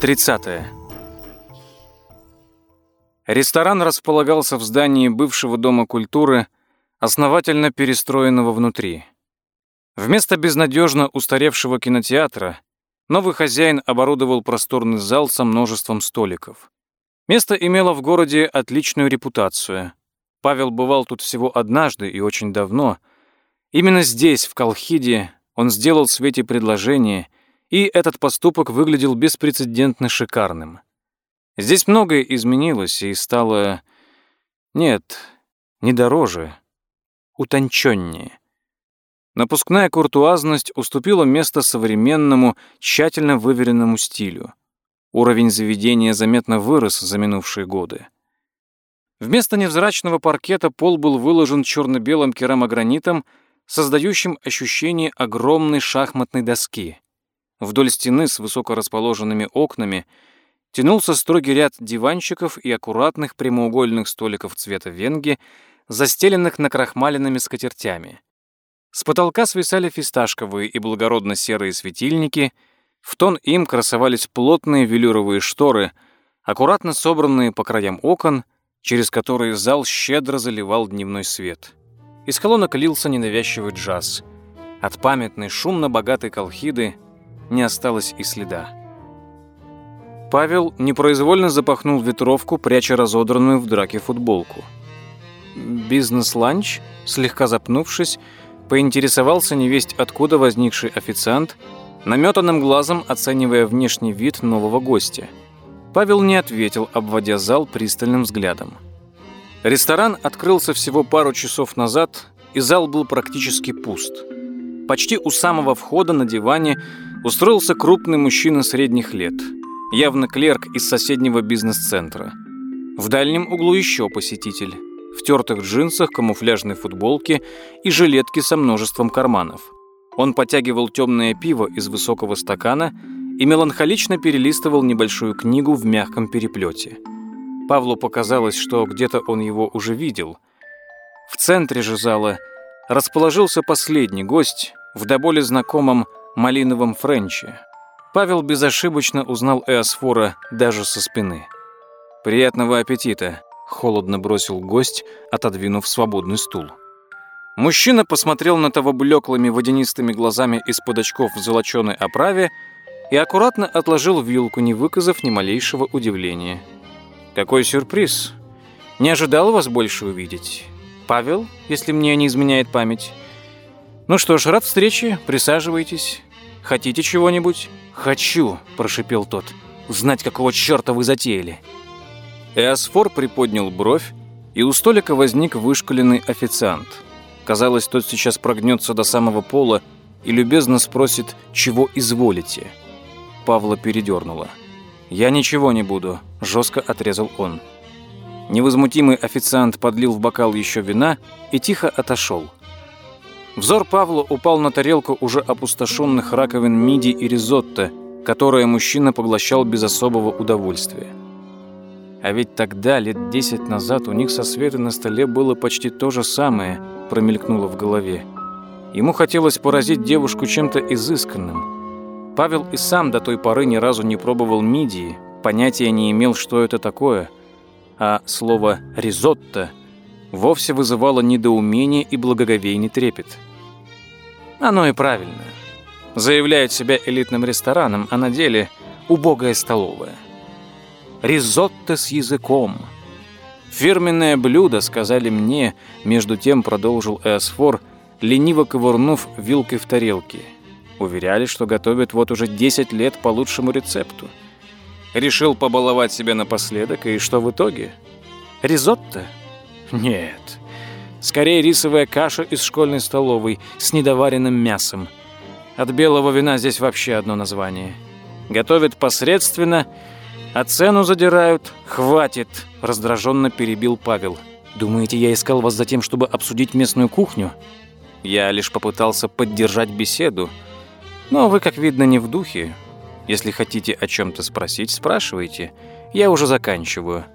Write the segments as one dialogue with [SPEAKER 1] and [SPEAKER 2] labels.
[SPEAKER 1] 30. Ресторан располагался в здании бывшего Дома культуры, основательно перестроенного внутри. Вместо безнадежно устаревшего кинотеатра новый хозяин оборудовал просторный зал со множеством столиков. Место имело в городе отличную репутацию. Павел бывал тут всего однажды и очень давно. Именно здесь, в Колхиде, он сделал Свете предложение — и этот поступок выглядел беспрецедентно шикарным. Здесь многое изменилось и стало... Нет, не дороже, утонченнее. Напускная куртуазность уступила место современному, тщательно выверенному стилю. Уровень заведения заметно вырос за минувшие годы. Вместо невзрачного паркета пол был выложен черно-белым керамогранитом, создающим ощущение огромной шахматной доски. Вдоль стены с высоко расположенными окнами тянулся строгий ряд диванчиков и аккуратных прямоугольных столиков цвета венги, застеленных накрахмаленными скатертями. С потолка свисали фисташковые и благородно-серые светильники, в тон им красовались плотные велюровые шторы, аккуратно собранные по краям окон, через которые зал щедро заливал дневной свет. Из колонок лился ненавязчивый джаз. От памятной шумно-богатой колхиды не осталось и следа. Павел непроизвольно запахнул ветровку, пряча разодранную в драке футболку. «Бизнес-ланч?» Слегка запнувшись, поинтересовался невесть откуда возникший официант, наметанным глазом оценивая внешний вид нового гостя. Павел не ответил, обводя зал пристальным взглядом. Ресторан открылся всего пару часов назад, и зал был практически пуст. Почти у самого входа на диване устроился крупный мужчина средних лет, явно клерк из соседнего бизнес-центра. В дальнем углу еще посетитель, в тертых джинсах, камуфляжной футболке и жилетке со множеством карманов. Он потягивал темное пиво из высокого стакана и меланхолично перелистывал небольшую книгу в мягком переплете. Павлу показалось, что где-то он его уже видел. В центре же зала расположился последний гость в до боли знакомом малиновом френче. Павел безошибочно узнал Эосфора даже со спины. «Приятного аппетита!» — холодно бросил гость, отодвинув свободный стул. Мужчина посмотрел на того блеклыми водянистыми глазами из-под очков в золоченой оправе и аккуратно отложил вилку, не выказав ни малейшего удивления. «Какой сюрприз! Не ожидал вас больше увидеть. Павел, если мне не изменяет память, «Ну что ж, рад встрече, присаживайтесь. Хотите чего-нибудь?» «Хочу», — прошипел тот. «Знать, какого черта вы затеяли». Эосфор приподнял бровь, и у столика возник вышкаленный официант. Казалось, тот сейчас прогнется до самого пола и любезно спросит, чего изволите. Павла передернуло. «Я ничего не буду», — жестко отрезал он. Невозмутимый официант подлил в бокал еще вина и тихо отошел. Взор Павла упал на тарелку уже опустошенных раковин миди и ризотто, которые мужчина поглощал без особого удовольствия. А ведь тогда, лет десять назад, у них со Светой на столе было почти то же самое, промелькнуло в голове. Ему хотелось поразить девушку чем-то изысканным. Павел и сам до той поры ни разу не пробовал мидии, понятия не имел, что это такое, а слово «ризотто» вовсе вызывало недоумение и благоговейный трепет. Оно и правильно. Заявляют себя элитным рестораном, а на деле убогая столовая. Ризотто с языком. Фирменное блюдо, сказали мне, между тем продолжил Эосфор, лениво ковырнув вилкой в тарелке. Уверяли, что готовят вот уже 10 лет по лучшему рецепту. Решил побаловать себя напоследок, и что в итоге? Ризотто? Нет. Скорее рисовая каша из школьной столовой с недоваренным мясом. От белого вина здесь вообще одно название. Готовят посредственно, а цену задирают. Хватит, раздраженно перебил Павел. Думаете, я искал вас за тем, чтобы обсудить местную кухню? Я лишь попытался поддержать беседу. Но вы, как видно, не в духе. Если хотите о чем-то спросить, спрашивайте. Я уже заканчиваю.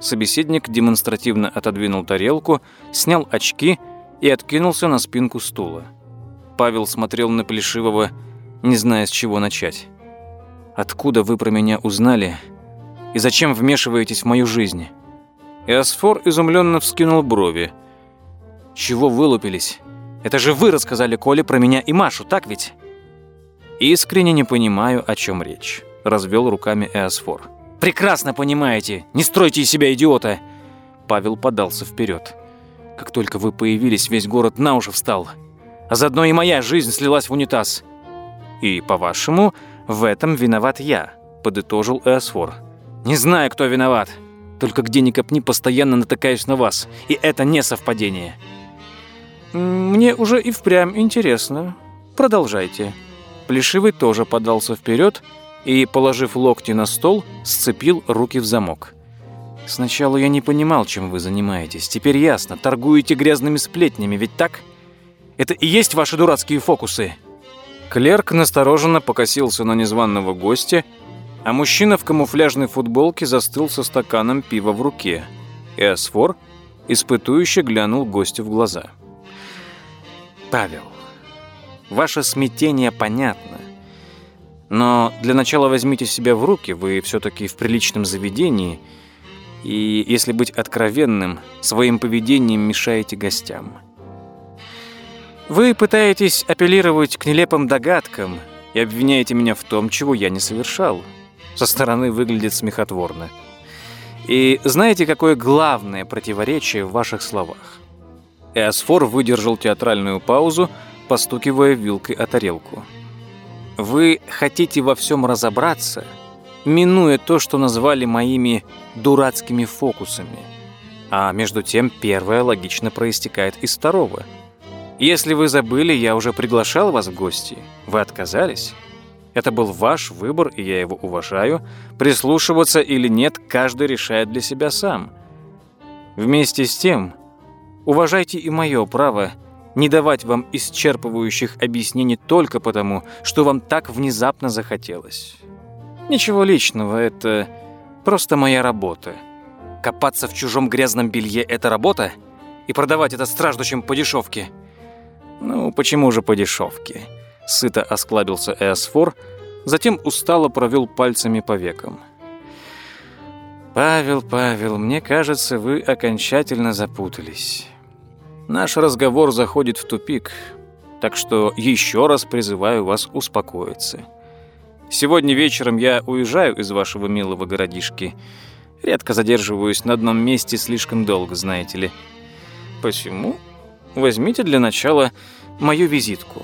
[SPEAKER 1] Собеседник демонстративно отодвинул тарелку, снял очки и откинулся на спинку стула. Павел смотрел на Плешивого, не зная, с чего начать. Откуда вы про меня узнали? И зачем вмешиваетесь в мою жизнь?» Эосфор изумленно вскинул брови. «Чего вылупились? Это же вы рассказали Коле про меня и Машу, так ведь?» «Искренне не понимаю, о чем речь», — развел руками Эосфор. «Прекрасно понимаете! Не стройте из себя идиота!» Павел подался вперед. «Как только вы появились, весь город на уши встал. А заодно и моя жизнь слилась в унитаз. И, по-вашему, в этом виноват я», — подытожил Эосфор. «Не знаю, кто виноват. Только где ни копни, постоянно натыкаюсь на вас. И это не совпадение». «Мне уже и впрямь интересно. Продолжайте». Плешивый тоже подался вперед и, положив локти на стол, сцепил руки в замок. «Сначала я не понимал, чем вы занимаетесь. Теперь ясно. Торгуете грязными сплетнями, ведь так? Это и есть ваши дурацкие фокусы?» Клерк настороженно покосился на незваного гостя, а мужчина в камуфляжной футболке застыл со стаканом пива в руке. И Асфор испытующе глянул гостю в глаза. «Павел, ваше смятение понятно. Но для начала возьмите себя в руки, вы все-таки в приличном заведении, и, если быть откровенным, своим поведением мешаете гостям. Вы пытаетесь апеллировать к нелепым догадкам и обвиняете меня в том, чего я не совершал. Со стороны выглядит смехотворно. И знаете, какое главное противоречие в ваших словах? Эосфор выдержал театральную паузу, постукивая вилкой о тарелку. Вы хотите во всем разобраться, минуя то, что назвали моими дурацкими фокусами. А между тем первое логично проистекает из второго – если вы забыли, я уже приглашал вас в гости. Вы отказались. Это был ваш выбор, и я его уважаю. Прислушиваться или нет, каждый решает для себя сам. Вместе с тем, уважайте и мое право не давать вам исчерпывающих объяснений только потому, что вам так внезапно захотелось. Ничего личного, это просто моя работа. Копаться в чужом грязном белье – это работа? И продавать это страждущим по дешевке – «Ну, почему же по дешевке?» Сыто осклабился Эосфор, затем устало провел пальцами по векам. «Павел, Павел, мне кажется, вы окончательно запутались. Наш разговор заходит в тупик, так что еще раз призываю вас успокоиться. Сегодня вечером я уезжаю из вашего милого городишки. Редко задерживаюсь на одном месте слишком долго, знаете ли. Посему Возьмите для начала мою визитку».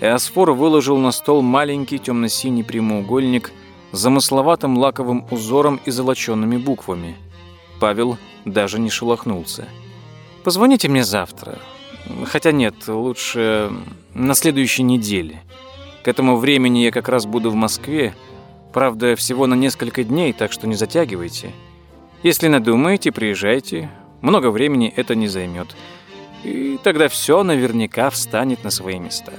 [SPEAKER 1] Эосфор выложил на стол маленький темно-синий прямоугольник с замысловатым лаковым узором и золоченными буквами. Павел даже не шелохнулся. «Позвоните мне завтра. Хотя нет, лучше на следующей неделе. К этому времени я как раз буду в Москве. Правда, всего на несколько дней, так что не затягивайте. Если надумаете, приезжайте. Много времени это не займет и тогда все наверняка встанет на свои места.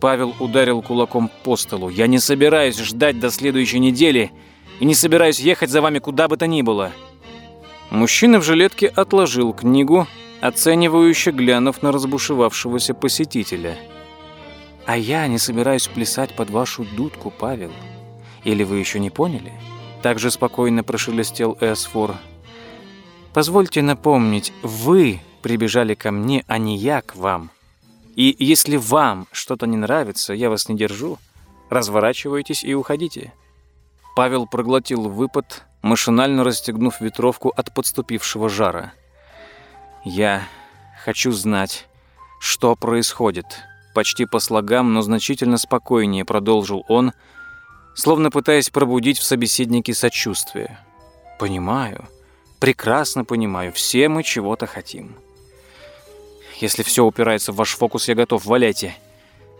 [SPEAKER 1] Павел ударил кулаком по столу. «Я не собираюсь ждать до следующей недели и не собираюсь ехать за вами куда бы то ни было». Мужчина в жилетке отложил книгу, оценивающе глянув на разбушевавшегося посетителя. «А я не собираюсь плясать под вашу дудку, Павел. Или вы еще не поняли?» Также спокойно прошелестел Эсфор. «Позвольте напомнить, вы прибежали ко мне, а не я к вам. И если вам что-то не нравится, я вас не держу, разворачивайтесь и уходите». Павел проглотил выпад, машинально расстегнув ветровку от подступившего жара. «Я хочу знать, что происходит», — почти по слогам, но значительно спокойнее продолжил он, словно пытаясь пробудить в собеседнике сочувствие. «Понимаю, прекрасно понимаю, все мы чего-то хотим». Если все упирается в ваш фокус, я готов, валяйте.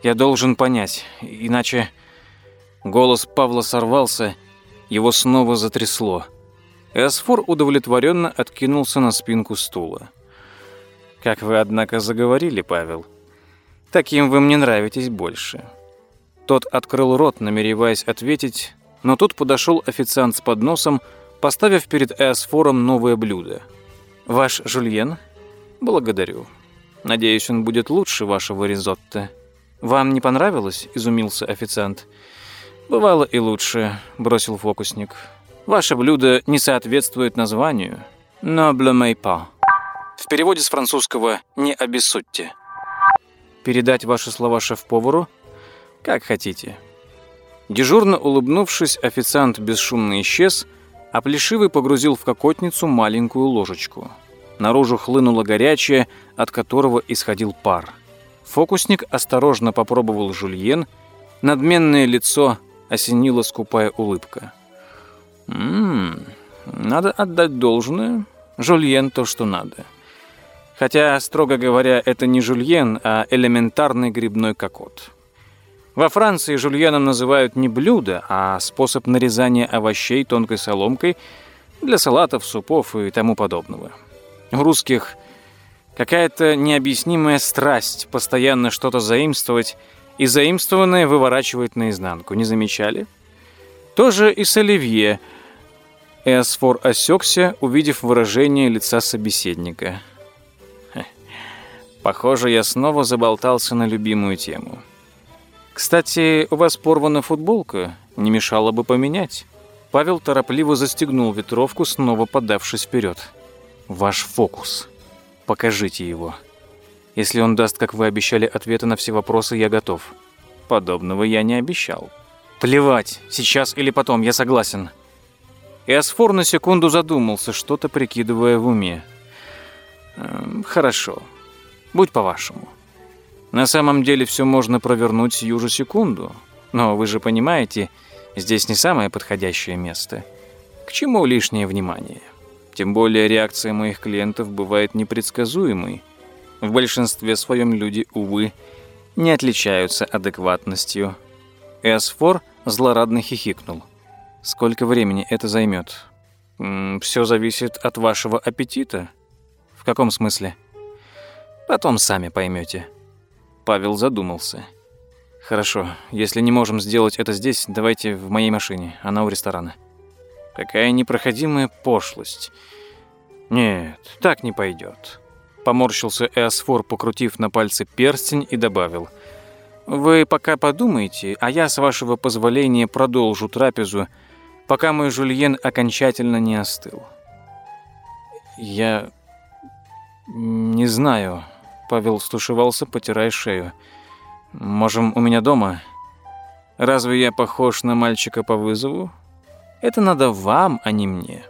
[SPEAKER 1] Я должен понять, иначе... Голос Павла сорвался, его снова затрясло. Эсфор удовлетворенно откинулся на спинку стула. «Как вы, однако, заговорили, Павел. Таким вы мне нравитесь больше». Тот открыл рот, намереваясь ответить, но тут подошел официант с подносом, поставив перед Эосфором новое блюдо. «Ваш жульен?» «Благодарю. Надеюсь, он будет лучше вашего ризотто. Вам не понравилось?» – изумился официант. «Бывало и лучше», — бросил фокусник. «Ваше блюдо не соответствует названию. «Ne blâmez pas». В переводе с французского «не обессудьте». Передать ваши слова шеф-повару? Как хотите. Дежурно улыбнувшись, официант бесшумно исчез, а Плешивый погрузил в кокотницу маленькую ложечку. Наружу хлынуло горячее, от которого исходил пар. Фокусник осторожно попробовал жульен, надменное лицо осенила скупая улыбка. «Ммм, надо отдать должное. Жульен то, что надо. Хотя, строго говоря, это не жульен, а элементарный грибной кокот. Во Франции жульеном называют не блюдо, а способ нарезания овощей тонкой соломкой для салатов, супов и тому подобного. У русских какая-то необъяснимая страсть постоянно что-то заимствовать и заимствованное выворачивать наизнанку. Не замечали? Тоже и с оливье. Эосфор осекся, увидев выражение лица собеседника. Похоже, я снова заболтался на любимую тему. «Кстати, у вас порвана футболка. Не мешало бы поменять». Павел торопливо застегнул ветровку, снова подавшись вперед. «Ваш фокус. Покажите его». Если он даст, как вы обещали, ответы на все вопросы, я готов. Подобного я не обещал. Плевать, сейчас или потом, я согласен. Эосфор на секунду задумался, что-то прикидывая в уме. Эм, хорошо. Будь по-вашему. На самом деле все можно провернуть сию же секунду. Но вы же понимаете, здесь не самое подходящее место. К чему лишнее внимание? Тем более реакция моих клиентов бывает непредсказуемой. В большинстве своем люди, увы, не отличаются адекватностью. Эсфор злорадно хихикнул. «Сколько времени это займет?» «Все зависит от вашего аппетита». «В каком смысле?» «Потом сами поймете». Павел задумался. «Хорошо, если не можем сделать это здесь, давайте в моей машине, она у ресторана». «Какая непроходимая пошлость». «Нет, так не пойдет. Поморщился Эосфор, покрутив на пальце перстень и добавил. «Вы пока подумайте, а я, с вашего позволения, продолжу трапезу, пока мой жульен окончательно не остыл». «Я... не знаю», — Павел стушевался, потирая шею. «Можем, у меня дома? Разве я похож на мальчика по вызову? Это надо вам, а не мне».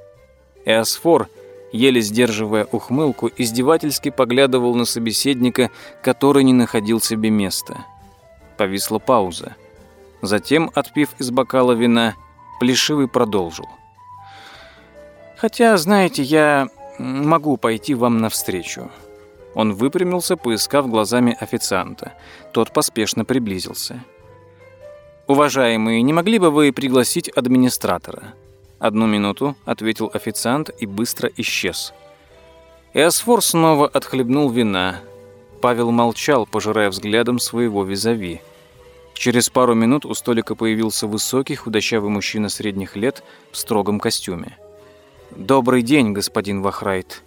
[SPEAKER 1] Эосфор — еле сдерживая ухмылку, издевательски поглядывал на собеседника, который не находил себе места. Повисла пауза. Затем, отпив из бокала вина, Плешивый продолжил. «Хотя, знаете, я могу пойти вам навстречу». Он выпрямился, поискав глазами официанта. Тот поспешно приблизился. «Уважаемые, не могли бы вы пригласить администратора?» «Одну минуту», — ответил официант и быстро исчез. Эосфор снова отхлебнул вина. Павел молчал, пожирая взглядом своего визави. Через пару минут у столика появился высокий, худощавый мужчина средних лет в строгом костюме. «Добрый день, господин Вахрайт».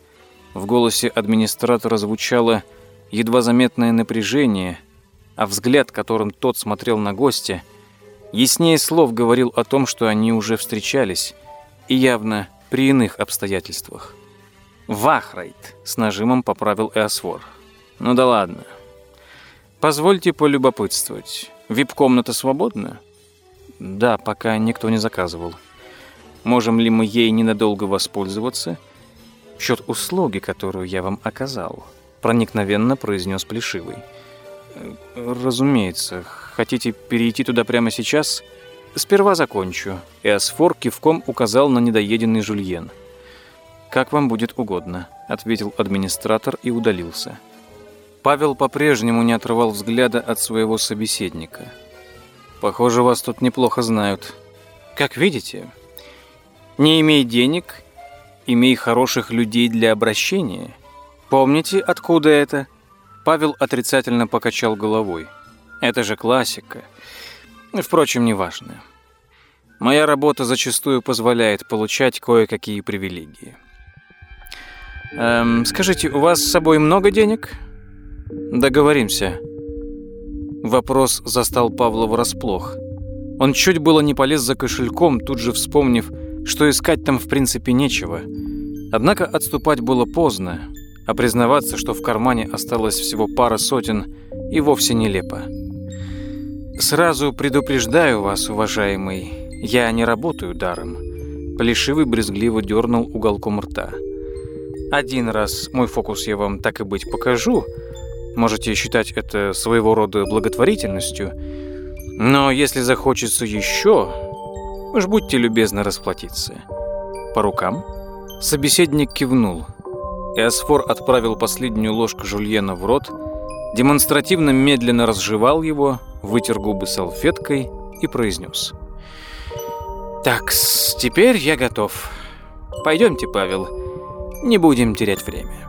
[SPEAKER 1] В голосе администратора звучало едва заметное напряжение, а взгляд, которым тот смотрел на гостя, яснее слов говорил о том, что они уже встречались, и явно при иных обстоятельствах. «Вахрайт», — с нажимом поправил Эосфор. «Ну да ладно. Позвольте полюбопытствовать. Вип-комната свободна?» «Да, пока никто не заказывал. Можем ли мы ей ненадолго воспользоваться?» «В счет услуги, которую я вам оказал», — проникновенно произнес Плешивый. «Разумеется. Хотите перейти туда прямо сейчас?» «Сперва закончу». Эосфор кивком указал на недоеденный жульен. «Как вам будет угодно», — ответил администратор и удалился. Павел по-прежнему не отрывал взгляда от своего собеседника. «Похоже, вас тут неплохо знают. Как видите, не имей денег, имей хороших людей для обращения. Помните, откуда это?» Павел отрицательно покачал головой. «Это же классика. Впрочем, неважно. Моя работа зачастую позволяет получать кое-какие привилегии. Эм, скажите, у вас с собой много денег? Договоримся. Вопрос застал Павла врасплох. Он чуть было не полез за кошельком, тут же вспомнив, что искать там в принципе нечего. Однако отступать было поздно, а признаваться, что в кармане осталось всего пара сотен, и вовсе нелепо. «Сразу предупреждаю вас, уважаемый, я не работаю даром», Плешивый брезгливо дернул уголком рта. «Один раз мой фокус я вам так и быть покажу. Можете считать это своего рода благотворительностью. Но если захочется еще, уж будьте любезны расплатиться. По рукам?» Собеседник кивнул. Эосфор отправил последнюю ложку жульена в рот, демонстративно медленно разжевал его, вытер губы салфеткой и произнес – так, теперь я готов. Пойдемте, Павел. Не будем терять время.